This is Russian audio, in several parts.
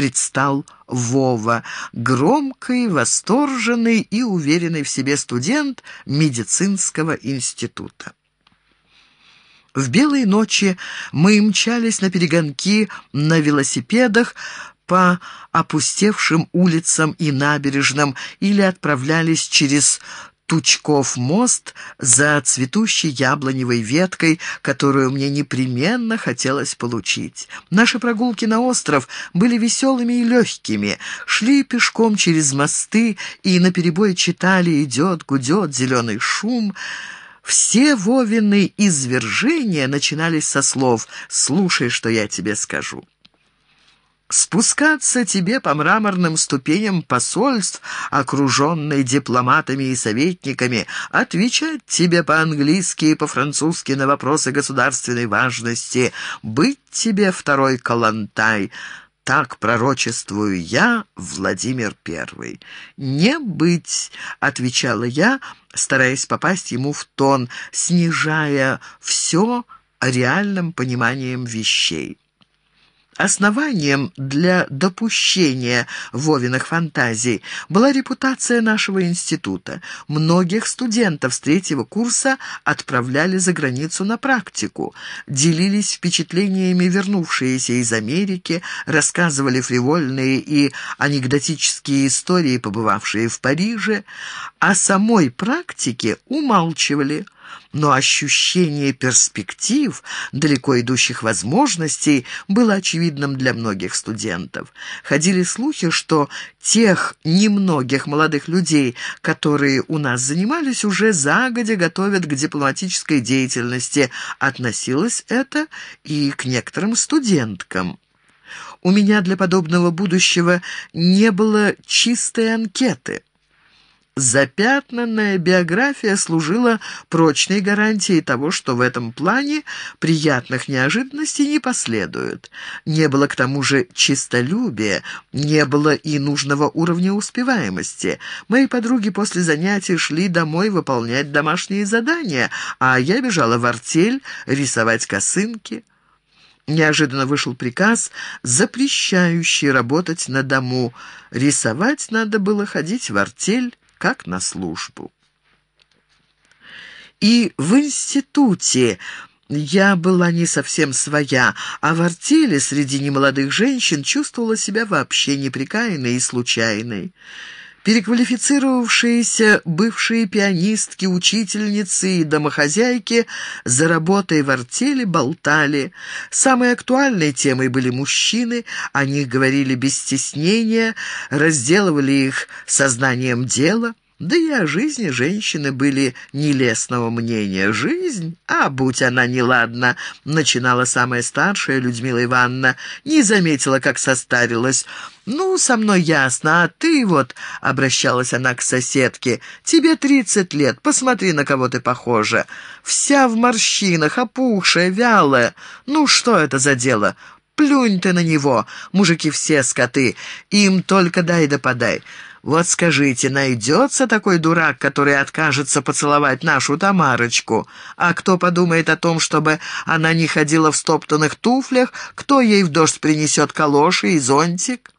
предстал Вова, громкий, восторженный и уверенный в себе студент медицинского института. В белые ночи мы мчались на перегонки на велосипедах по опустевшим улицам и набережным или отправлялись через Тучков мост за цветущей яблоневой веткой, которую мне непременно хотелось получить. Наши прогулки на остров были веселыми и легкими. Шли пешком через мосты и наперебой читали «Идет, гудет зеленый шум». Все Вовины извержения начинались со слов «Слушай, что я тебе скажу». Спускаться тебе по мраморным ступеням посольств, окруженной дипломатами и советниками, отвечать тебе по-английски и по-французски на вопросы государственной важности, быть тебе второй Калантай — так пророчествую я, Владимир Первый. «Не быть», — отвечала я, стараясь попасть ему в тон, снижая все реальным пониманием вещей. Основанием для допущения Вовиных фантазий была репутация нашего института. Многих студентов с третьего курса отправляли за границу на практику, делились впечатлениями вернувшиеся из Америки, рассказывали фривольные и анекдотические истории, побывавшие в Париже, о самой практике умалчивали – но ощущение перспектив, далеко идущих возможностей, было очевидным для многих студентов. Ходили слухи, что тех немногих молодых людей, которые у нас занимались, уже загодя готовят к дипломатической деятельности. Относилось это и к некоторым студенткам. У меня для подобного будущего не было чистой анкеты. Запятнанная биография служила прочной гарантией того, что в этом плане приятных неожиданностей не последует. Не было к тому же чистолюбия, не было и нужного уровня успеваемости. Мои подруги после занятий шли домой выполнять домашние задания, а я бежала в артель рисовать косынки. Неожиданно вышел приказ, запрещающий работать на дому. Рисовать надо было ходить в артель как на службу. И в институте я была не совсем своя, а в артели среди немолодых женщин чувствовала себя вообще неприкаянной и случайной. Переквалифицировавшиеся бывшие пианистки, учительницы и домохозяйки за работой в артели болтали. Самой актуальной темой были мужчины, о них говорили без стеснения, разделывали их сознанием дела. Да и о жизни женщины были нелестного мнения. «Жизнь? А, будь она неладна!» — начинала самая старшая Людмила Ивановна. Не заметила, как состарилась. «Ну, со мной ясно, а ты вот...» — обращалась она к соседке. «Тебе тридцать лет, посмотри, на кого ты похожа. Вся в морщинах, опухшая, вялая. Ну, что это за дело? Плюнь ты на него, мужики все скоты, им только дай да подай». Вот скажите, найдется такой дурак, который откажется поцеловать нашу Тамарочку? А кто подумает о том, чтобы она не ходила в стоптанных туфлях? Кто ей в дождь принесет калоши и зонтик?»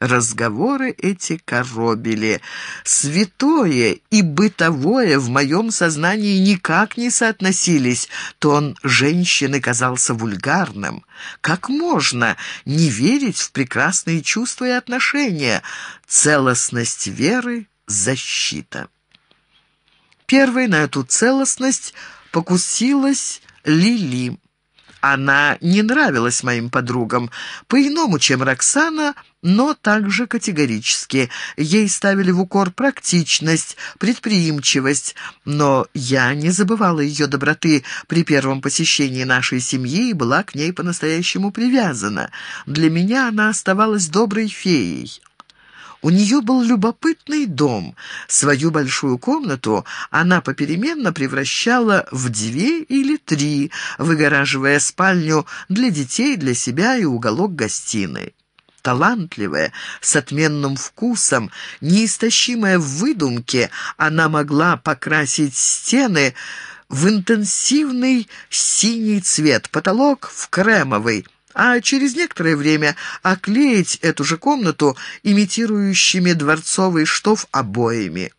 Разговоры эти коробили. Святое и бытовое в моем сознании никак не соотносились. Тон женщины казался вульгарным. Как можно не верить в прекрасные чувства и отношения? Целостность веры — защита. Первой на эту целостность покусилась Лили. Она не нравилась моим подругам, по-иному, чем Роксана, но также категорически. Ей ставили в укор практичность, предприимчивость, но я не забывала ее доброты при первом посещении нашей семьи и была к ней по-настоящему привязана. Для меня она оставалась доброй феей. У нее был любопытный дом. Свою большую комнату она попеременно превращала в две или три, выгораживая спальню для детей, для себя и уголок гостиной талантливая, с отменным вкусом, неистощимая в выдумке, она могла покрасить стены в интенсивный синий цвет, потолок в кремовый, а через некоторое время оклеить эту же комнату имитирующими дворцовый штоф обоями.